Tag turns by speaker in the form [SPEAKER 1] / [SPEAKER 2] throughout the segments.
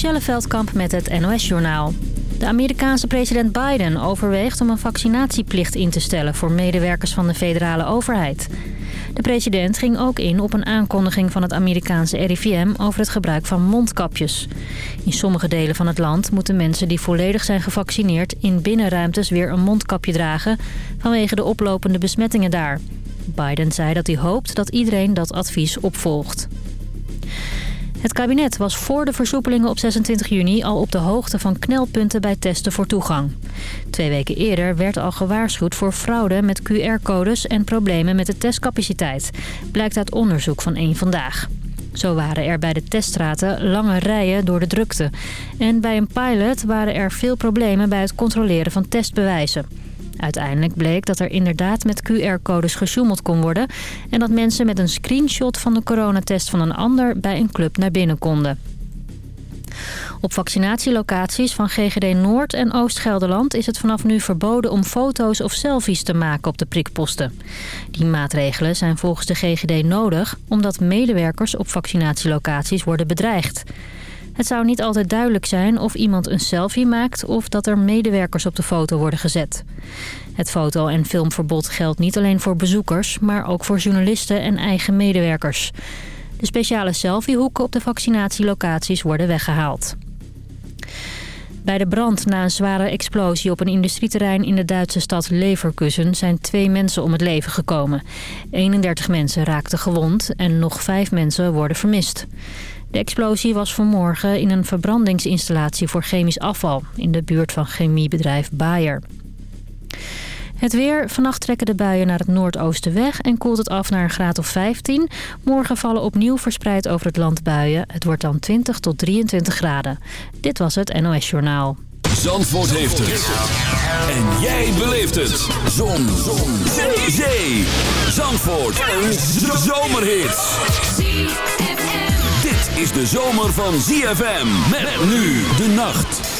[SPEAKER 1] Michelle Veldkamp met het NOS-journaal. De Amerikaanse president Biden overweegt om een vaccinatieplicht in te stellen... voor medewerkers van de federale overheid. De president ging ook in op een aankondiging van het Amerikaanse RIVM... over het gebruik van mondkapjes. In sommige delen van het land moeten mensen die volledig zijn gevaccineerd... in binnenruimtes weer een mondkapje dragen... vanwege de oplopende besmettingen daar. Biden zei dat hij hoopt dat iedereen dat advies opvolgt. Het kabinet was voor de versoepelingen op 26 juni al op de hoogte van knelpunten bij testen voor toegang. Twee weken eerder werd al gewaarschuwd voor fraude met QR-codes en problemen met de testcapaciteit, blijkt uit onderzoek van één Vandaag. Zo waren er bij de teststraten lange rijen door de drukte. En bij een pilot waren er veel problemen bij het controleren van testbewijzen. Uiteindelijk bleek dat er inderdaad met QR-codes gesjoemeld kon worden... en dat mensen met een screenshot van de coronatest van een ander bij een club naar binnen konden. Op vaccinatielocaties van GGD Noord en Oost-Gelderland is het vanaf nu verboden om foto's of selfies te maken op de prikposten. Die maatregelen zijn volgens de GGD nodig omdat medewerkers op vaccinatielocaties worden bedreigd. Het zou niet altijd duidelijk zijn of iemand een selfie maakt of dat er medewerkers op de foto worden gezet. Het foto- en filmverbod geldt niet alleen voor bezoekers, maar ook voor journalisten en eigen medewerkers. De speciale selfiehoeken op de vaccinatielocaties worden weggehaald. Bij de brand na een zware explosie op een industrieterrein in de Duitse stad Leverkusen zijn twee mensen om het leven gekomen. 31 mensen raakten gewond en nog vijf mensen worden vermist. De explosie was vanmorgen in een verbrandingsinstallatie voor chemisch afval... in de buurt van chemiebedrijf Bayer. Het weer. Vannacht trekken de buien naar het noordoosten weg en koelt het af naar een graad of 15. Morgen vallen opnieuw verspreid over het land buien. Het wordt dan 20 tot 23 graden. Dit was het NOS Journaal.
[SPEAKER 2] Zandvoort heeft het. En jij beleeft het. Zon. Zon. Zee. Zee. Zandvoort. Een zomerhit is de zomer van ZFM. Met nu de nacht.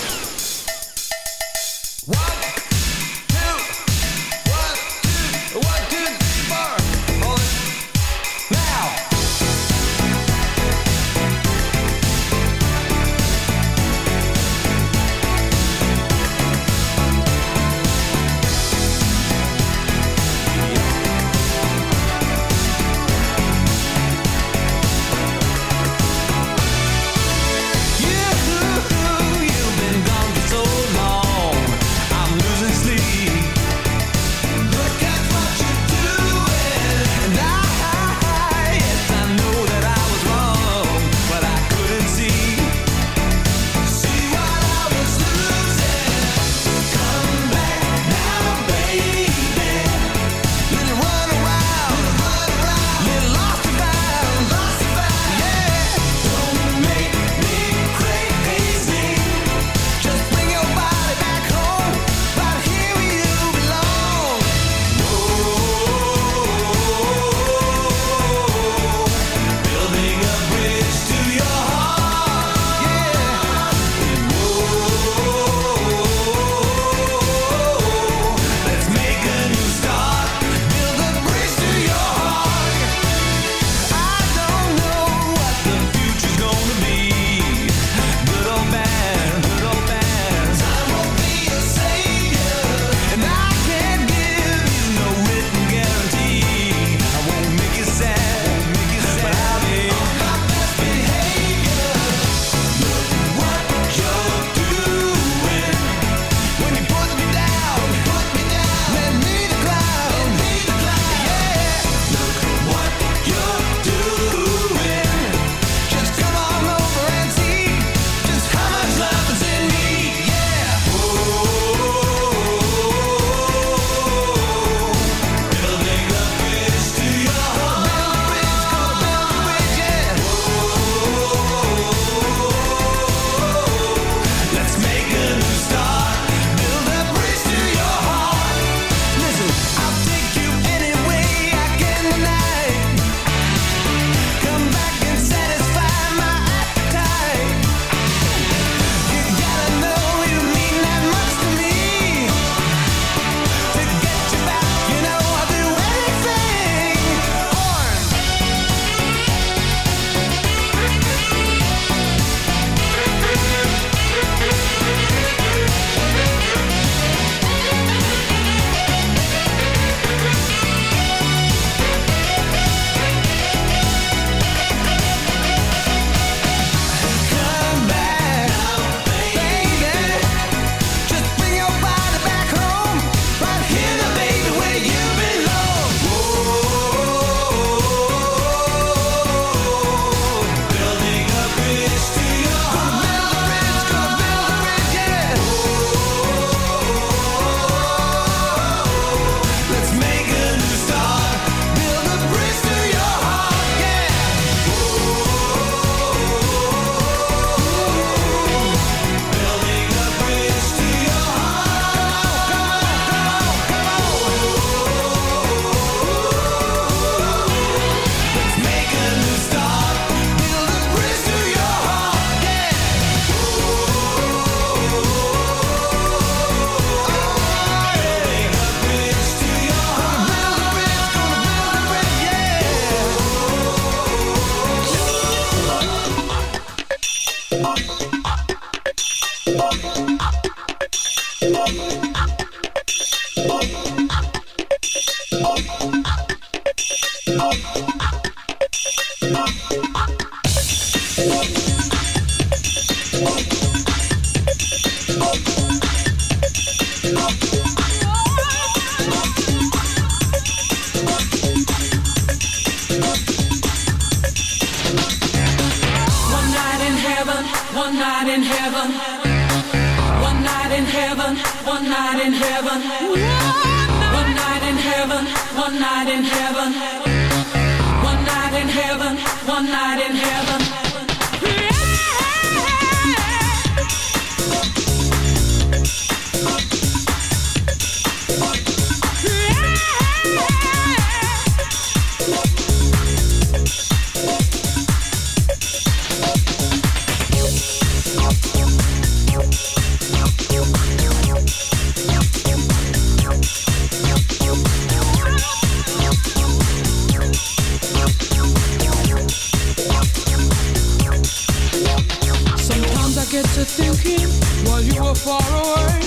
[SPEAKER 3] get to thinking while you
[SPEAKER 4] were far away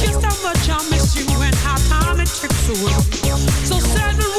[SPEAKER 4] just how much I miss you and how time it ticks away. So sad.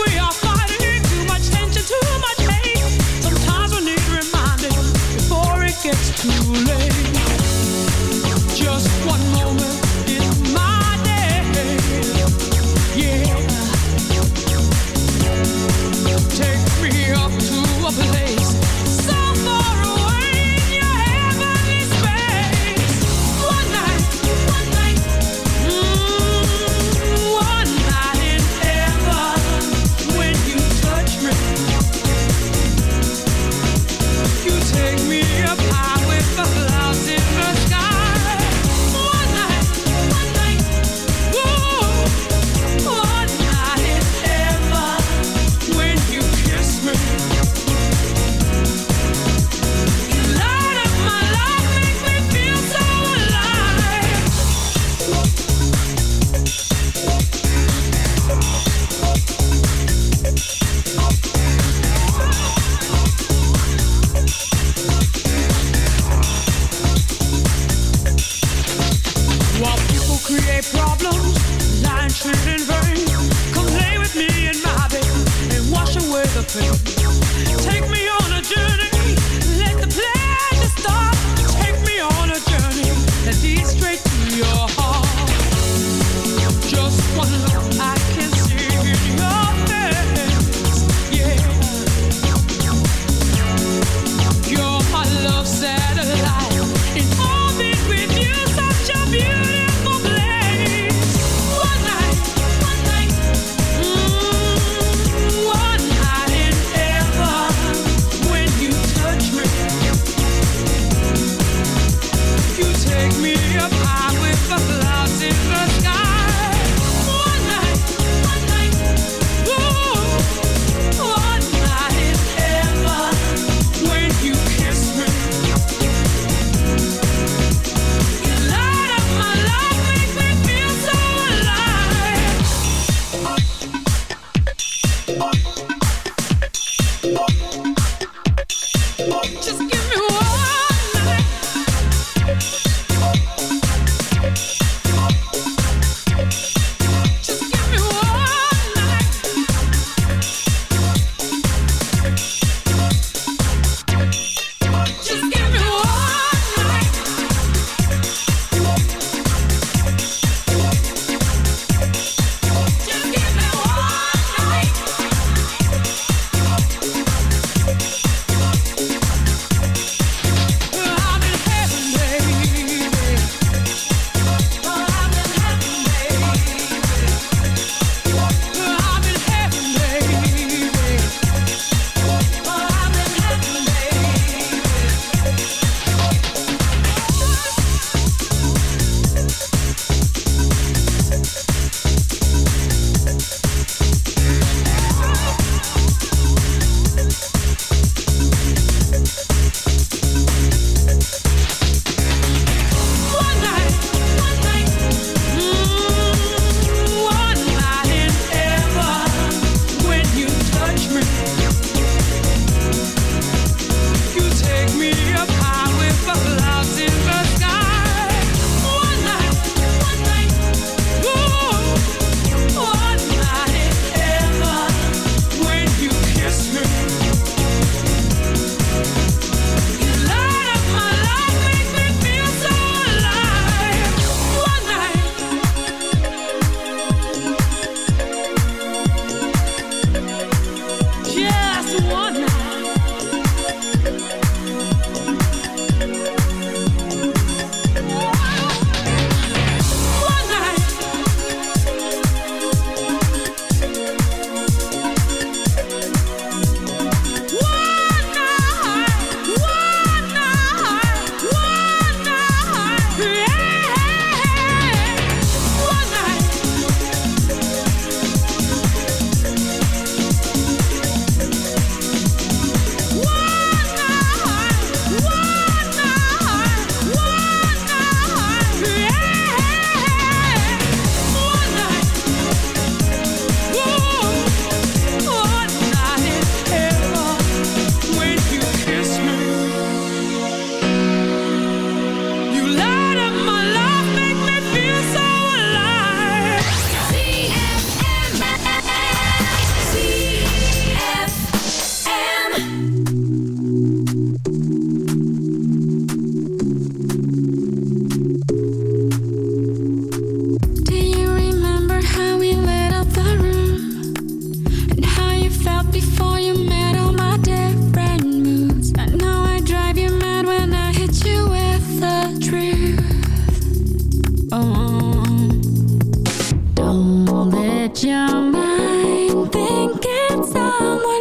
[SPEAKER 4] mind. Thinking someone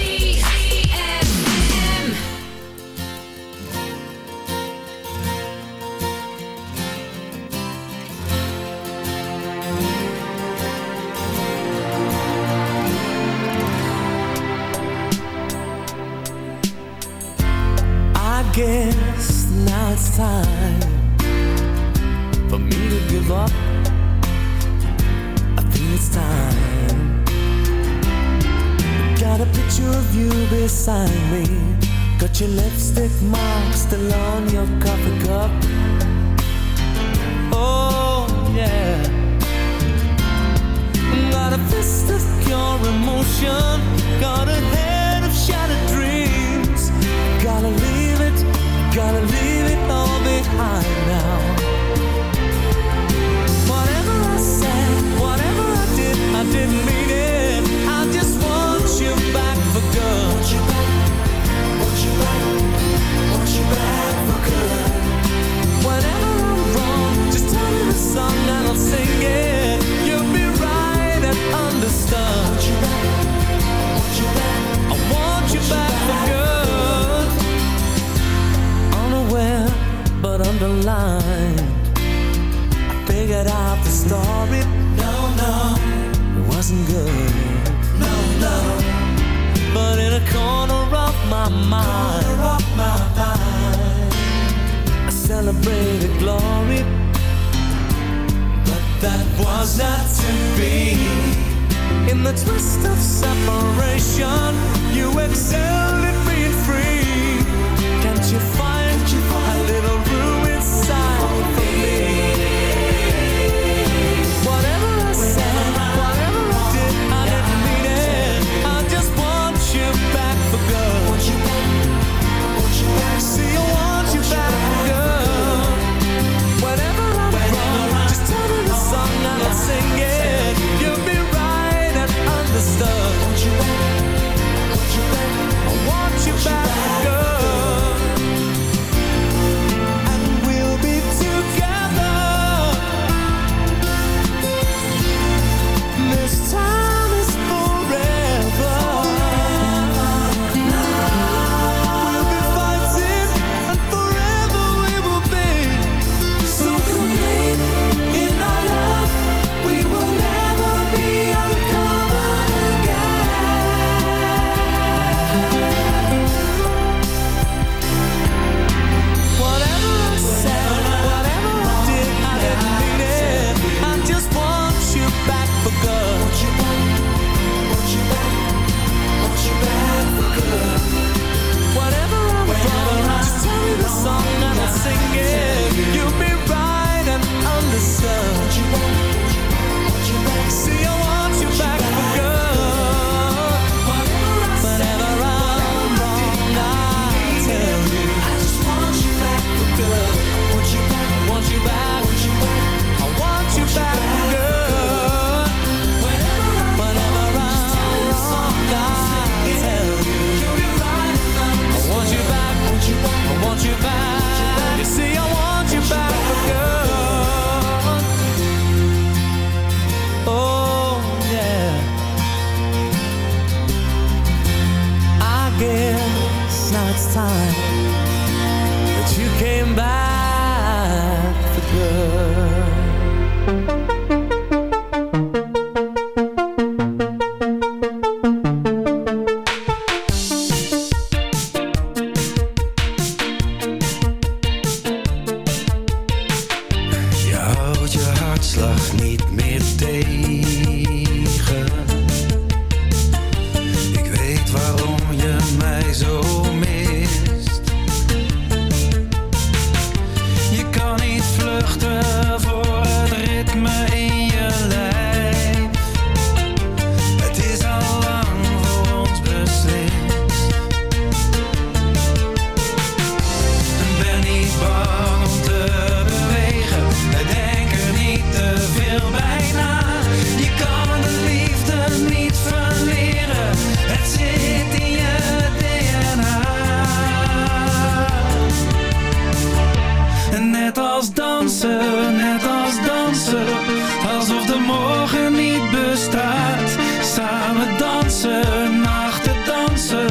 [SPEAKER 5] Naar te dansen,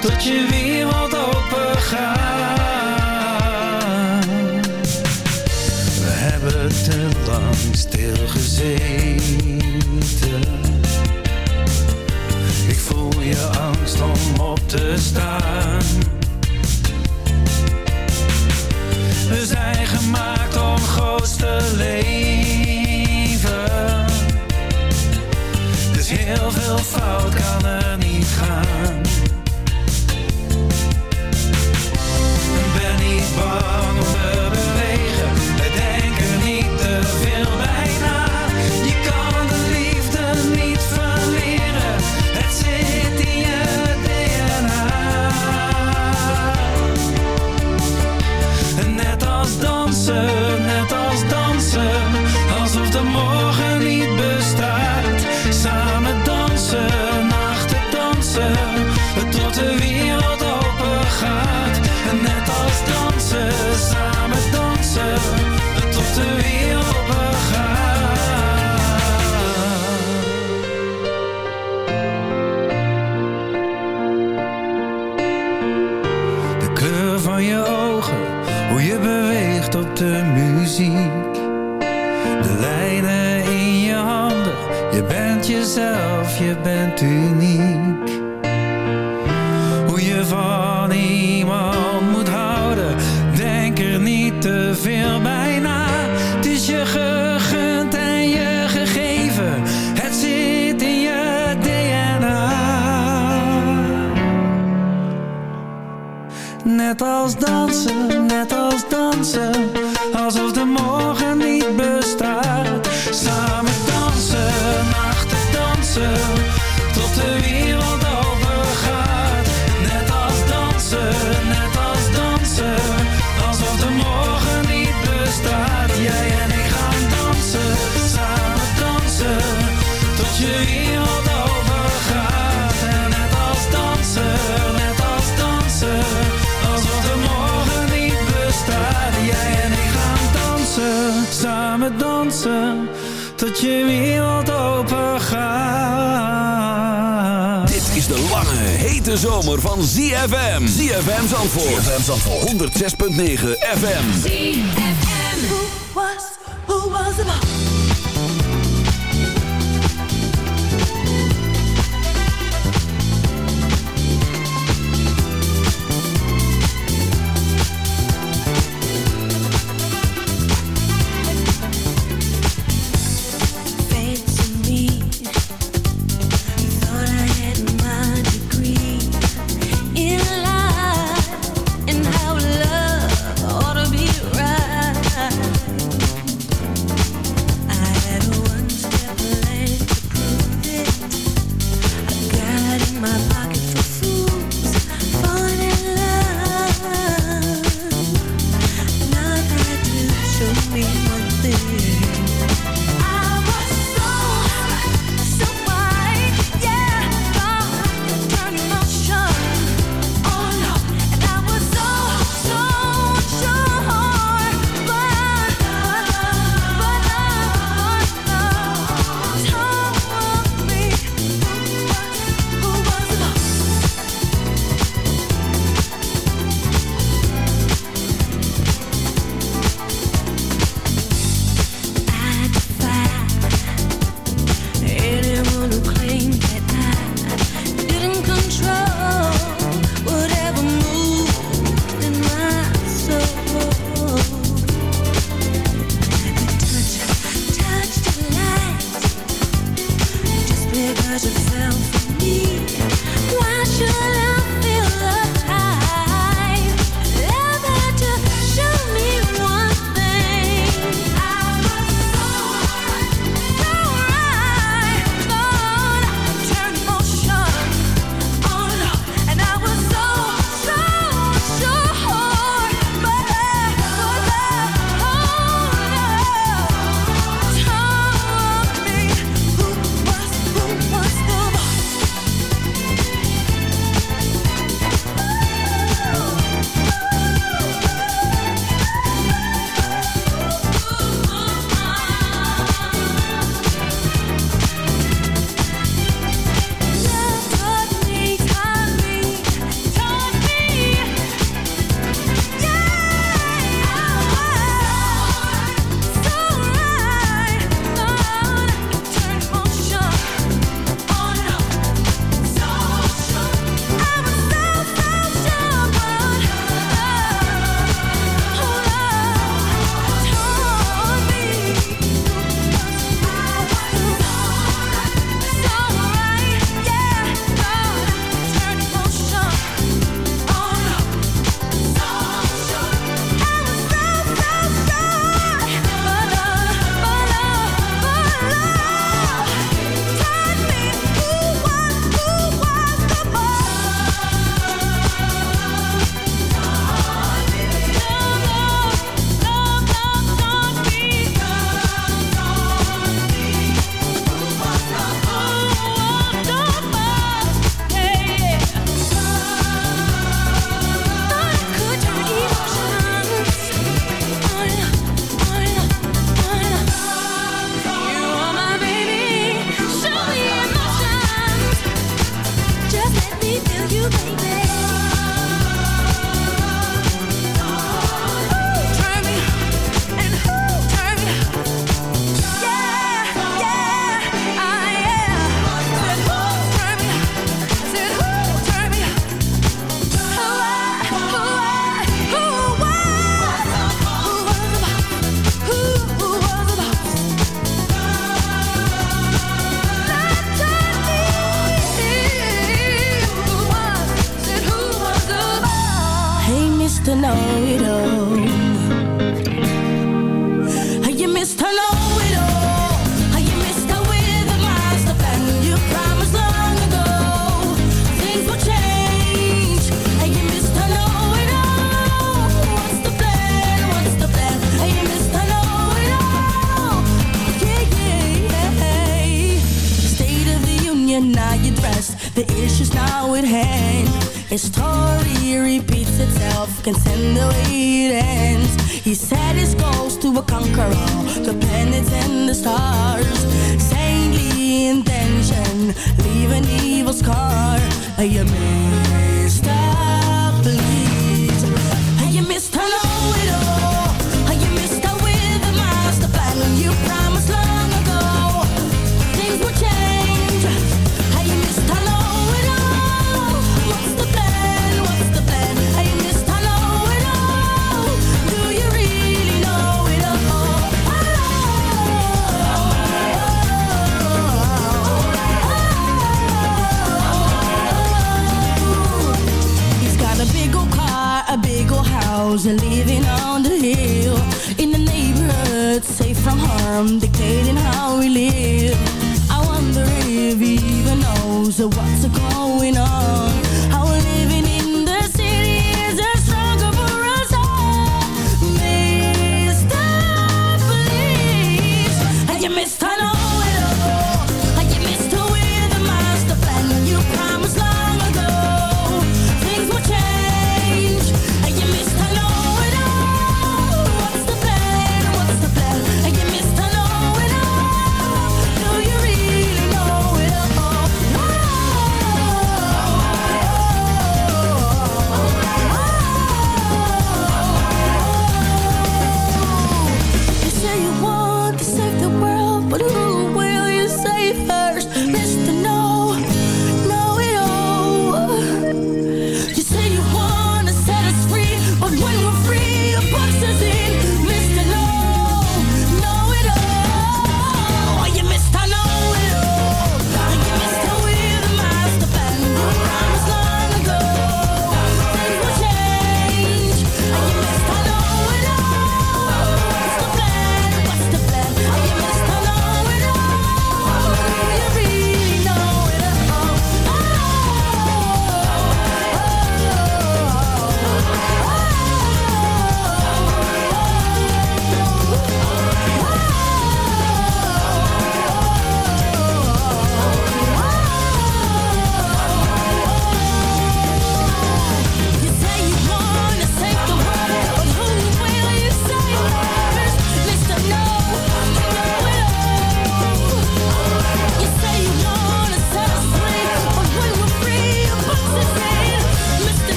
[SPEAKER 5] tot je weer wat open gaat. We hebben te lang stilgezeten. Ik voel je angst om op te staan. out answer. tot je wereld open gaat.
[SPEAKER 6] Dit is de lange, hete zomer van ZFM. ZFM Zandvoort. ZFM Zandvoort. 106.9 FM.
[SPEAKER 7] ZFM. an evil scar You missed I'm dictating how we live. I wonder if he even knows what's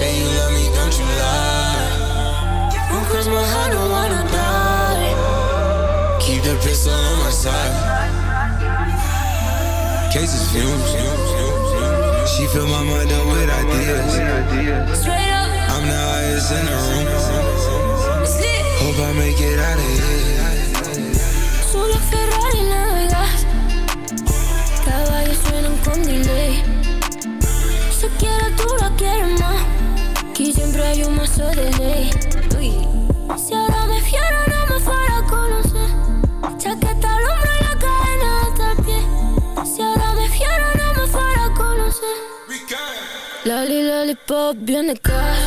[SPEAKER 7] say you love me, don't you
[SPEAKER 8] lie? Won't cross my heart, don't wanna die. Keep the pistol on my side. Cases fumes. She fill my mind up with ideas.
[SPEAKER 4] Straight up,
[SPEAKER 8] I'm the highest in the room. Hope I make it out of here.
[SPEAKER 4] Solo Ferrari navegas Caballos suenan con delay Se quiere tú la quieres más Aquí siempre hay un mazo de ley. Uy. Si ahora me fiero no me fuera a conocer. Chaqueta al hombro y la cadena hasta el pie. Si ahora me fiero no me fuera a conocer. Lali, lollipop, bien de casa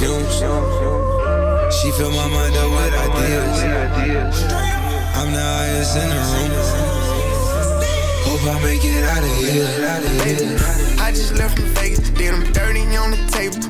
[SPEAKER 8] fumes. She fill my mind up with ideas. I'm the highest in the room. Hope I make it out of here.
[SPEAKER 9] I just left from Vegas, did them dirty on the table.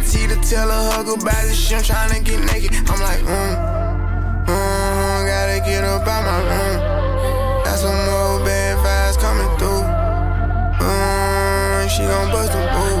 [SPEAKER 9] Guaranteed to tell a hug about the shit, tryna get naked. I'm like, mm, mm, gotta get up out my room. Got some more bad vibes coming through. Mm, she gon' bust a move,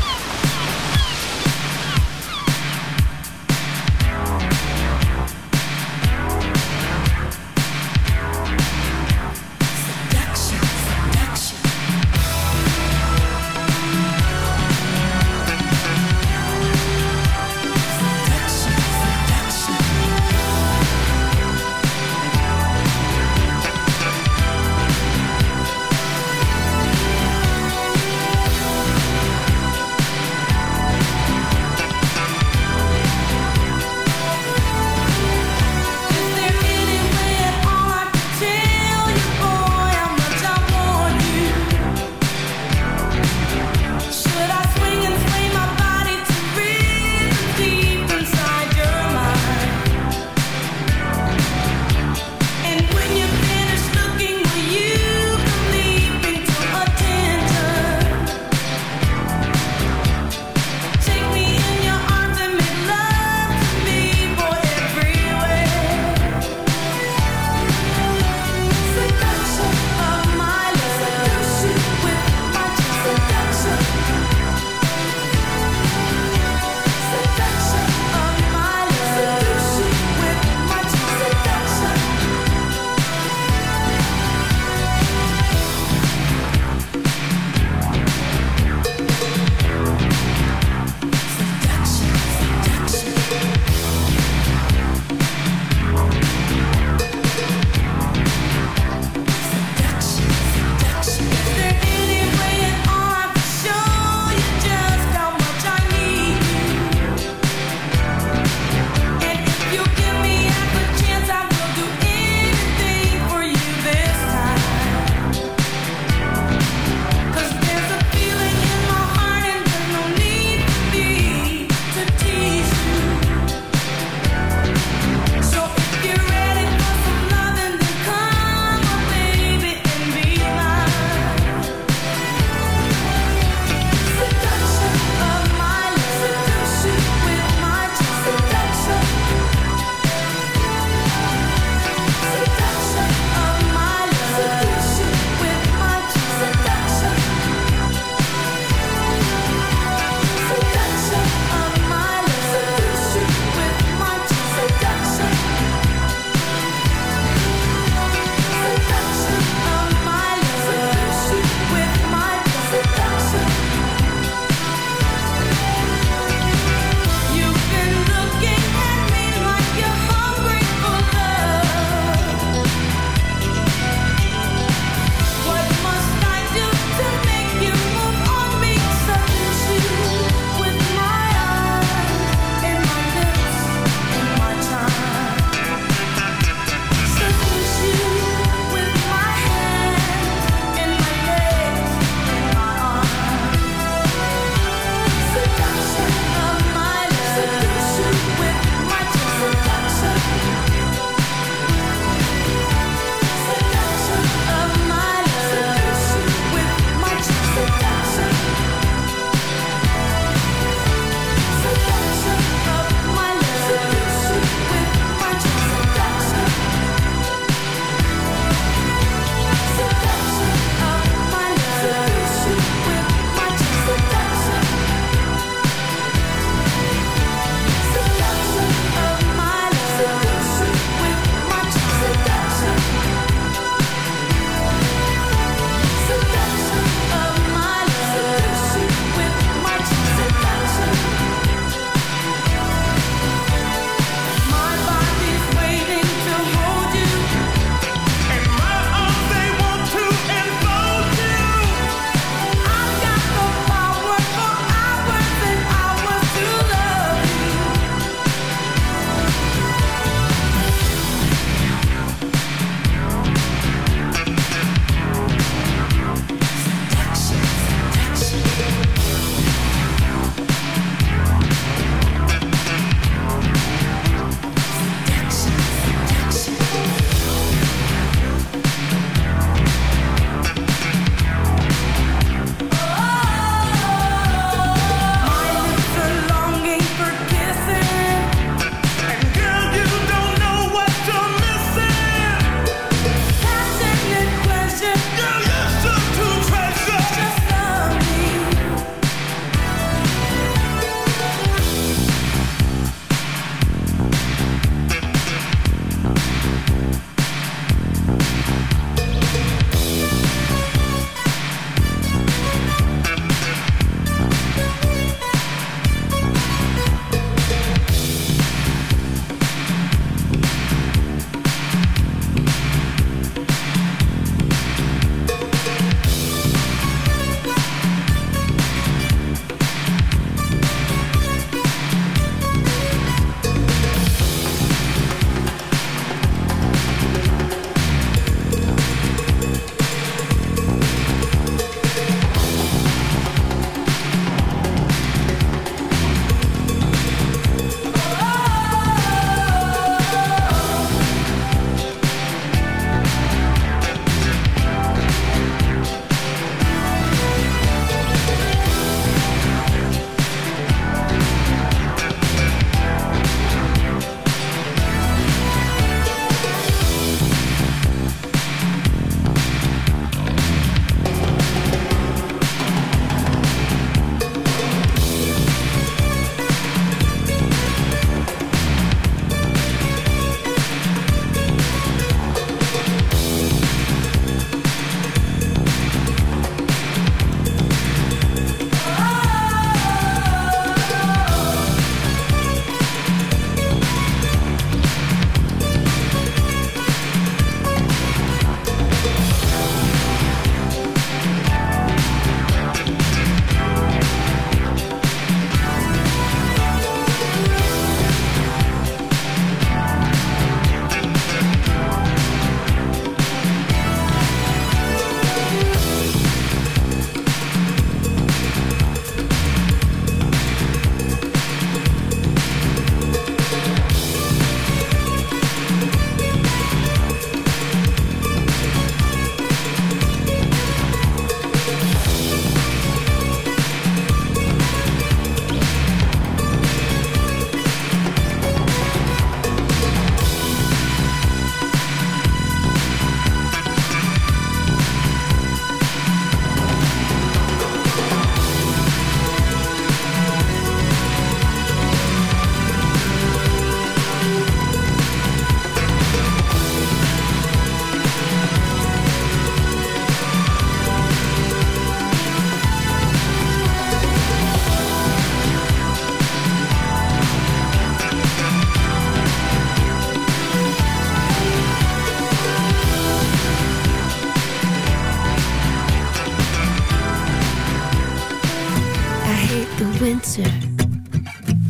[SPEAKER 6] winter.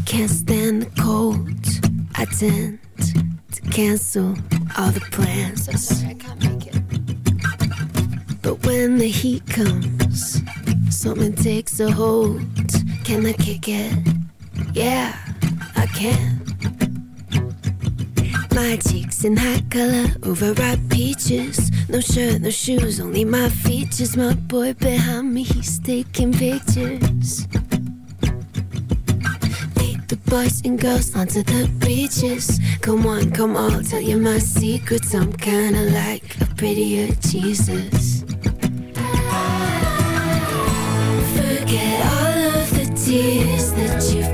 [SPEAKER 6] Can't stand the cold. I tend to cancel all the plans. So sorry, I can't make it. But when the heat comes, something takes a hold. Can I kick it? Yeah, I can. My cheeks in hot color, overripe peaches. No shirt, no shoes, only my features. My boy behind me, he's taking pictures. Boys and girls onto the beaches. Come on, come on, tell you my secrets. I'm kinda like a prettier Jesus. Forget all of the tears that you've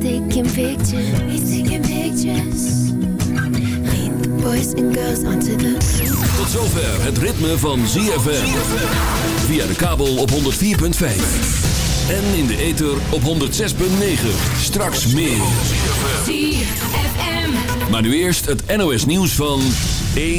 [SPEAKER 6] taking pictures. He's taking pictures. Lead the boys and girls onto the.
[SPEAKER 2] Tot zover het ritme van ZFM. Via de kabel op 104.5. En in de ether op 106.9. Straks meer.
[SPEAKER 3] ZFM.
[SPEAKER 2] Maar nu eerst het NOS nieuws van 1